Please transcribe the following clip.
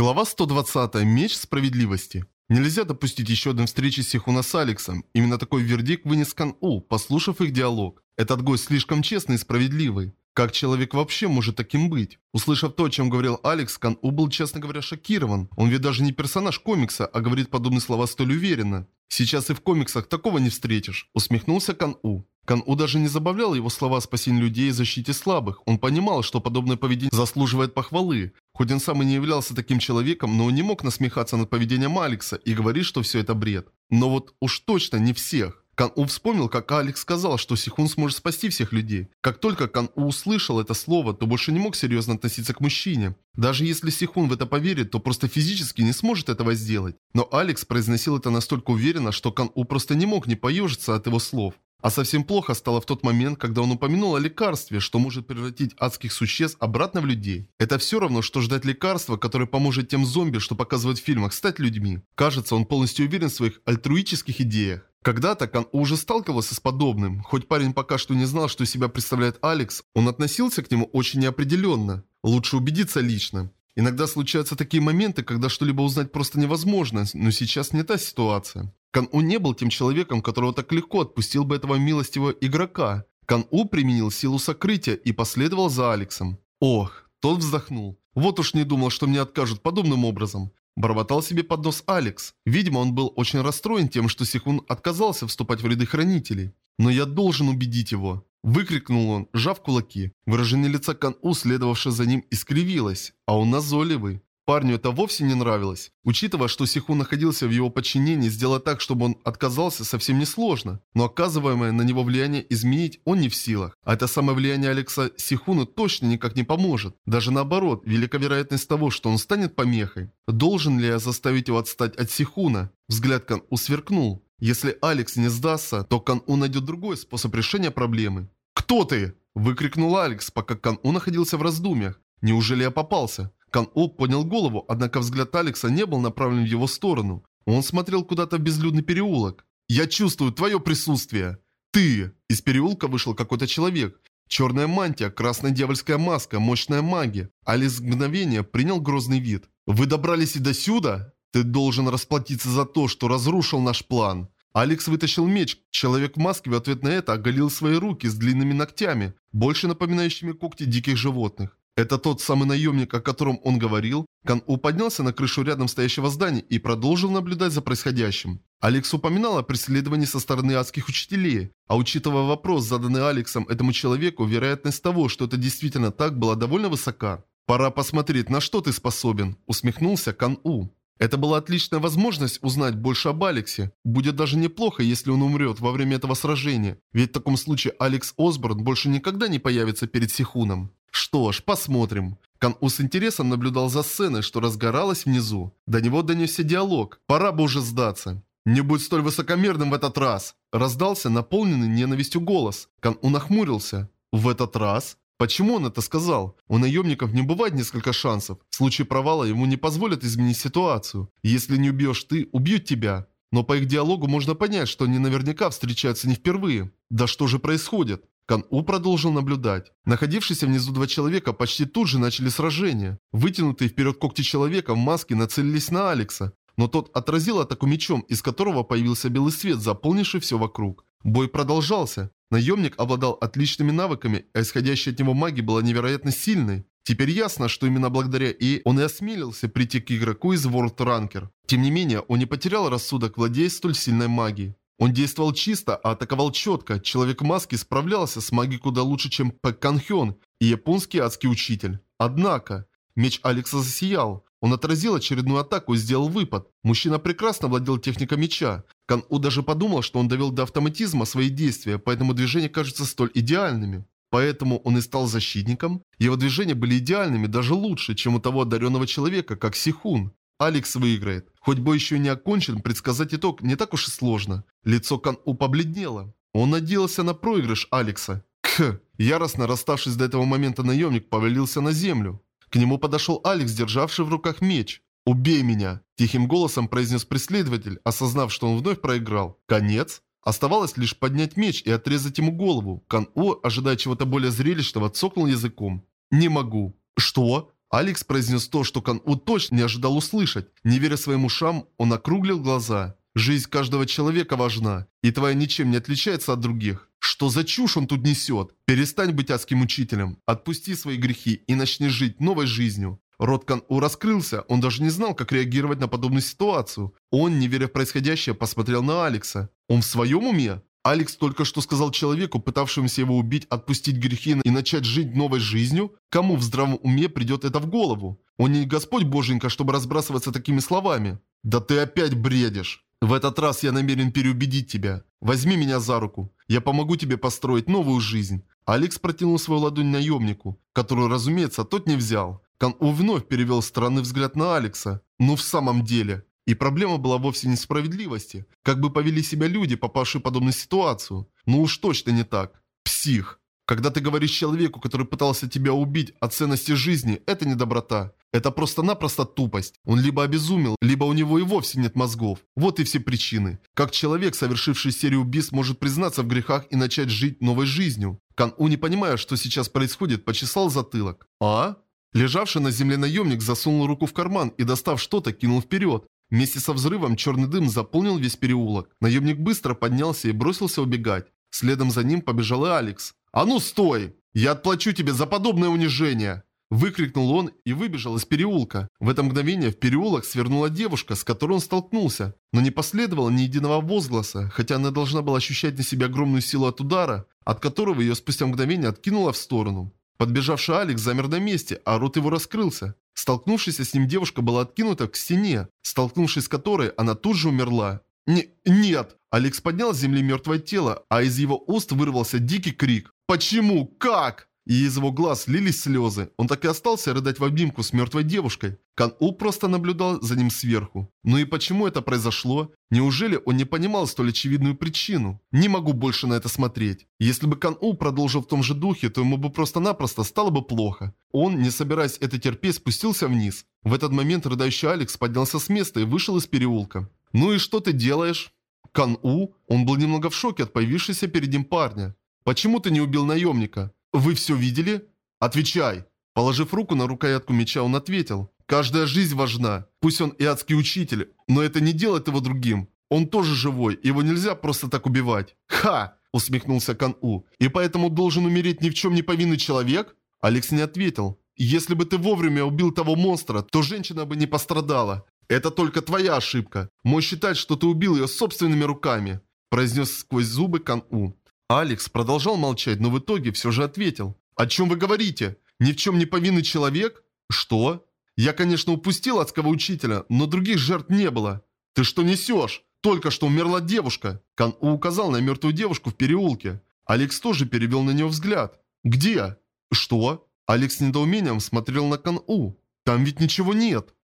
Глава 120. Меч справедливости. Нельзя допустить еще одной встречи Сихуна с Алексом. Именно такой вердикт вынес Кан У, послушав их диалог. Этот гость слишком честный и справедливый. Как человек вообще может таким быть? Услышав то, о чем говорил Алекс, Кан У был, честно говоря, шокирован. Он ведь даже не персонаж комикса, а говорит подобные слова столь уверенно. Сейчас и в комиксах такого не встретишь. Усмехнулся Кан У. Кан-У даже не забавлял его слова о спасении людей и защите слабых. Он понимал, что подобное поведение заслуживает похвалы. Хоть он сам и не являлся таким человеком, но он не мог насмехаться над поведением Алекса и говорить, что все это бред. Но вот уж точно не всех. Кан-У вспомнил, как Алекс сказал, что Сихун сможет спасти всех людей. Как только Кан-У услышал это слово, то больше не мог серьезно относиться к мужчине. Даже если Сихун в это поверит, то просто физически не сможет этого сделать. Но Алекс произносил это настолько уверенно, что Кан-У просто не мог не поежиться от его слов. А совсем плохо стало в тот момент, когда он упомянул о лекарстве, что может превратить адских существ обратно в людей. Это все равно, что ждать лекарства, которое поможет тем зомби, что показывают в фильмах, стать людьми. Кажется, он полностью уверен в своих альтруических идеях. Когда-то Кан уже сталкивался с подобным. Хоть парень пока что не знал, что себя представляет Алекс, он относился к нему очень неопределенно. Лучше убедиться лично. Иногда случаются такие моменты, когда что-либо узнать просто невозможно, но сейчас не та ситуация. Кан-У не был тем человеком, которого так легко отпустил бы этого милостивого игрока. Кан-У применил силу сокрытия и последовал за Алексом. Ох, тот вздохнул. Вот уж не думал, что мне откажут подобным образом. Бормотал себе под нос Алекс. Видимо, он был очень расстроен тем, что Сихун отказался вступать в ряды хранителей. Но я должен убедить его. Выкрикнул он, сжав кулаки. Выражение лица Кан-У, следовавшее за ним, искривилось. А он назойливый. Парню это вовсе не нравилось. Учитывая, что Сиху находился в его подчинении, сделать так, чтобы он отказался, совсем несложно. Но оказываемое на него влияние изменить он не в силах. А это самое влияние Алекса Сихуну точно никак не поможет. Даже наоборот, велика вероятность того, что он станет помехой. Должен ли я заставить его отстать от Сихуна? Взгляд Кан усверкнул. Если Алекс не сдастся, то Кан-У найдет другой способ решения проблемы. «Кто ты?» – выкрикнул Алекс, пока Кан-У находился в раздумьях. «Неужели я попался?» Кан-У поднял голову, однако взгляд Алекса не был направлен в его сторону. Он смотрел куда-то в безлюдный переулок. «Я чувствую твое присутствие!» «Ты!» Из переулка вышел какой-то человек. Черная мантия, красная дьявольская маска, мощная магия. Алекс мгновение принял грозный вид. «Вы добрались и до сюда?» «Ты должен расплатиться за то, что разрушил наш план!» Алекс вытащил меч. Человек в маске в ответ на это оголил свои руки с длинными ногтями, больше напоминающими когти диких животных. Это тот самый наемник, о котором он говорил. Кан-У поднялся на крышу рядом стоящего здания и продолжил наблюдать за происходящим. Алекс упоминал о преследовании со стороны адских учителей, а учитывая вопрос, заданный Алексом этому человеку, вероятность того, что это действительно так, была довольно высока. «Пора посмотреть, на что ты способен», – усмехнулся Кан-У. Это была отличная возможность узнать больше об Алексе. Будет даже неплохо, если он умрет во время этого сражения. Ведь в таком случае Алекс Осборн больше никогда не появится перед Сихуном. Что ж, посмотрим. Кан-У с интересом наблюдал за сценой, что разгоралась внизу. До него донесся диалог. Пора бы уже сдаться. «Не будь столь высокомерным в этот раз!» Раздался наполненный ненавистью голос. Кан-У нахмурился. «В этот раз?» Почему он это сказал? У наемников не бывает несколько шансов. В случае провала ему не позволят изменить ситуацию. Если не убьешь ты, убьют тебя. Но по их диалогу можно понять, что они наверняка встречаются не впервые. Да что же происходит? Кан-У продолжил наблюдать. Находившиеся внизу два человека почти тут же начали сражение. Вытянутые вперед когти человека в маске нацелились на Алекса. Но тот отразил атаку мечом, из которого появился белый свет, заполнивший все вокруг. Бой продолжался. Наемник обладал отличными навыками, а исходящая от него магия была невероятно сильной. Теперь ясно, что именно благодаря ей он и осмелился прийти к игроку из World Ranker. Тем не менее, он не потерял рассудок, владея столь сильной магией. Он действовал чисто, а атаковал четко. Человек в маске справлялся с магией куда лучше, чем Пэк Канхён и японский адский учитель. Однако, меч Алекса засиял. Он отразил очередную атаку и сделал выпад. Мужчина прекрасно владел техникой меча. Кан-У даже подумал, что он довел до автоматизма свои действия, поэтому движения кажутся столь идеальными. Поэтому он и стал защитником. Его движения были идеальными, даже лучше, чем у того одаренного человека, как Сихун. Алекс выиграет. Хоть бой еще не окончен, предсказать итог не так уж и сложно. Лицо Кан-У побледнело. Он надеялся на проигрыш Алекса. Кх. Яростно расставшись до этого момента наемник повалился на землю. К нему подошел Алекс, державший в руках меч. «Убей меня!» – тихим голосом произнес преследователь, осознав, что он вновь проиграл. «Конец?» Оставалось лишь поднять меч и отрезать ему голову. Кан-О, ожидая чего-то более зрелищного, цокнул языком. «Не могу». «Что?» Алекс произнес то, что Кан У точно не ожидал услышать. Не веря своим ушам, он округлил глаза. Жизнь каждого человека важна, и твоя ничем не отличается от других. Что за чушь он тут несет? Перестань быть адским учителем. Отпусти свои грехи и начни жить новой жизнью. Рот Кан-У раскрылся, он даже не знал, как реагировать на подобную ситуацию. Он, не веря в происходящее, посмотрел на Алекса. Он в своем уме? Алекс только что сказал человеку, пытавшемуся его убить, отпустить грехи и начать жить новой жизнью? Кому в здравом уме придет это в голову? Он не Господь Боженька, чтобы разбрасываться такими словами. Да ты опять бредишь. В этот раз я намерен переубедить тебя. Возьми меня за руку. Я помогу тебе построить новую жизнь. Алекс протянул свою ладонь наемнику, которую, разумеется, тот не взял. Кан-У вновь перевел странный взгляд на Алекса. Ну в самом деле. И проблема была вовсе не справедливости. Как бы повели себя люди, попавшие в подобную ситуацию. Ну уж точно не так. Псих. Когда ты говоришь человеку, который пытался тебя убить о ценности жизни, это не доброта. Это просто-напросто тупость. Он либо обезумел, либо у него и вовсе нет мозгов. Вот и все причины. Как человек, совершивший серию убийств, может признаться в грехах и начать жить новой жизнью? Кан-У, не понимая, что сейчас происходит, почесал затылок. А? Лежавший на земле наемник засунул руку в карман и, достав что-то, кинул вперед. Вместе со взрывом черный дым заполнил весь переулок. Наемник быстро поднялся и бросился убегать. Следом за ним побежал и Алекс. «А ну стой! Я отплачу тебе за подобное унижение!» Выкрикнул он и выбежал из переулка. В это мгновение в переулок свернула девушка, с которой он столкнулся. Но не последовало ни единого возгласа, хотя она должна была ощущать на себе огромную силу от удара, от которого ее спустя мгновение откинуло в сторону. Подбежавший Алекс замер на месте, а рот его раскрылся. Столкнувшись с ним девушка была откинута к стене, столкнувшись с которой она тут же умерла. Не, нет! Алекс поднял с земли мертвое тело, а из его уст вырвался дикий крик. Почему? Как? И из его глаз лились слезы. Он так и остался рыдать в обнимку с мертвой девушкой. Кан-У просто наблюдал за ним сверху. Ну и почему это произошло? Неужели он не понимал столь очевидную причину? Не могу больше на это смотреть. Если бы Кан-У продолжил в том же духе, то ему бы просто-напросто стало бы плохо. Он, не собираясь это терпеть, спустился вниз. В этот момент рыдающий Алекс поднялся с места и вышел из переулка. «Ну и что ты делаешь?» Кан-У, он был немного в шоке от появившегося перед ним парня. «Почему ты не убил наемника? Вы все видели?» «Отвечай!» Положив руку на рукоятку меча, он ответил. «Каждая жизнь важна. Пусть он и адский учитель, но это не делает его другим. Он тоже живой, его нельзя просто так убивать». «Ха!» – усмехнулся Кан-У. «И поэтому должен умереть ни в чем не повинный человек?» Алекс не ответил. «Если бы ты вовремя убил того монстра, то женщина бы не пострадала. Это только твоя ошибка. Мой считать, что ты убил ее собственными руками», – произнес сквозь зубы Кан-У. Алекс продолжал молчать, но в итоге все же ответил. «О чем вы говорите? Ни в чем не повинный человек?» «Что?» «Я, конечно, упустил адского учителя, но других жертв не было». «Ты что несешь? Только что умерла девушка!» Кан У указал на мертвую девушку в переулке. Алекс тоже перевел на нее взгляд. «Где?» «Что?» Алекс с недоумением смотрел на Кан У. «Там ведь ничего нет».